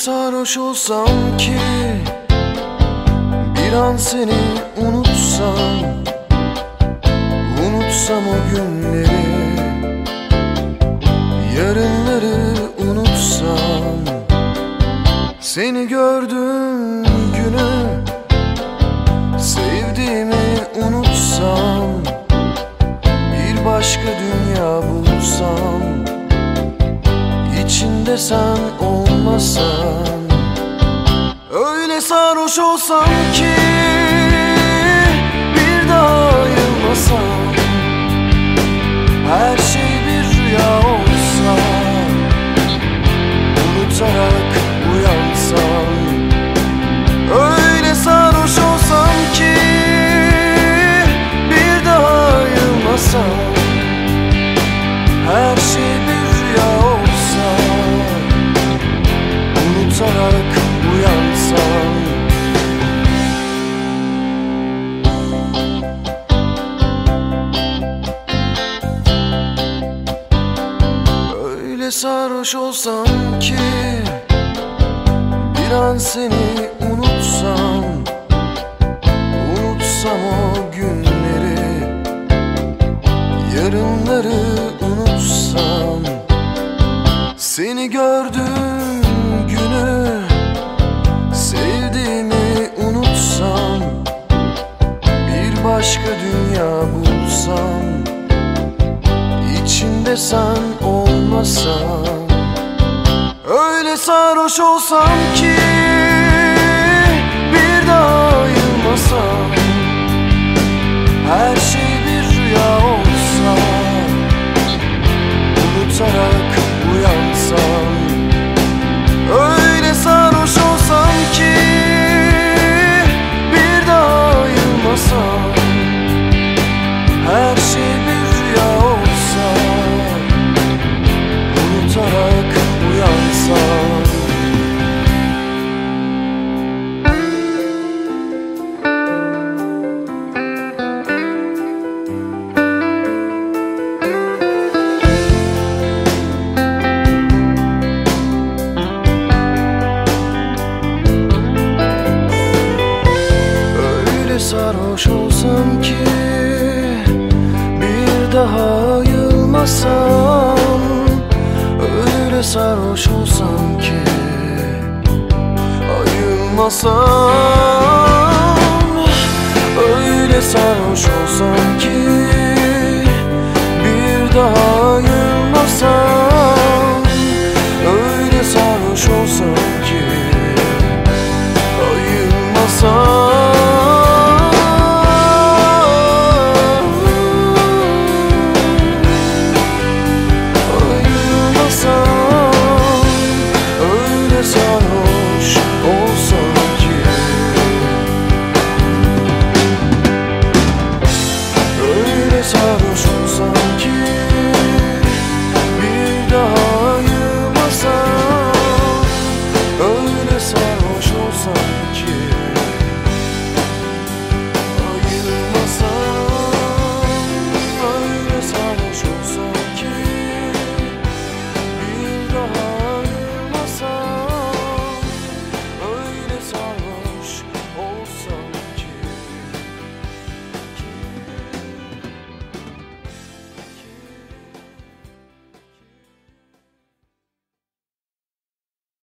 Sarhoş olsam ki Bir an seni unutsam Unutsam o günleri Yarınları unutsam. Seni gördüğüm günü Sevdiğimi unutsam Bir başka dünya bulsam İçinde sen olmasan Öyle sarhoş olsam ki Bir daha ayılmasam Her şey Öyle sarhoş olsam ki Bir an seni unutsam Unutsam o günleri Yarınları unutsam. Seni gördüğüm günü Sevdiğimi unutsam Bir başka dünya bulsam. İçinde sen olmasan Öyle sarhoş olsam ki Bir daha ayılmasam Her şey ayılmasam Öyle sarhoş olsam ki. Ayılmasam Öyle sarhoş olsam ki. Bir daha